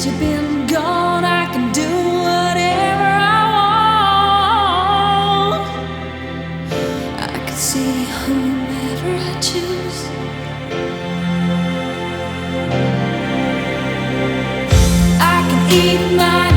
since you've been gone, I can do whatever I want. I can see whomever I choose. I can eat my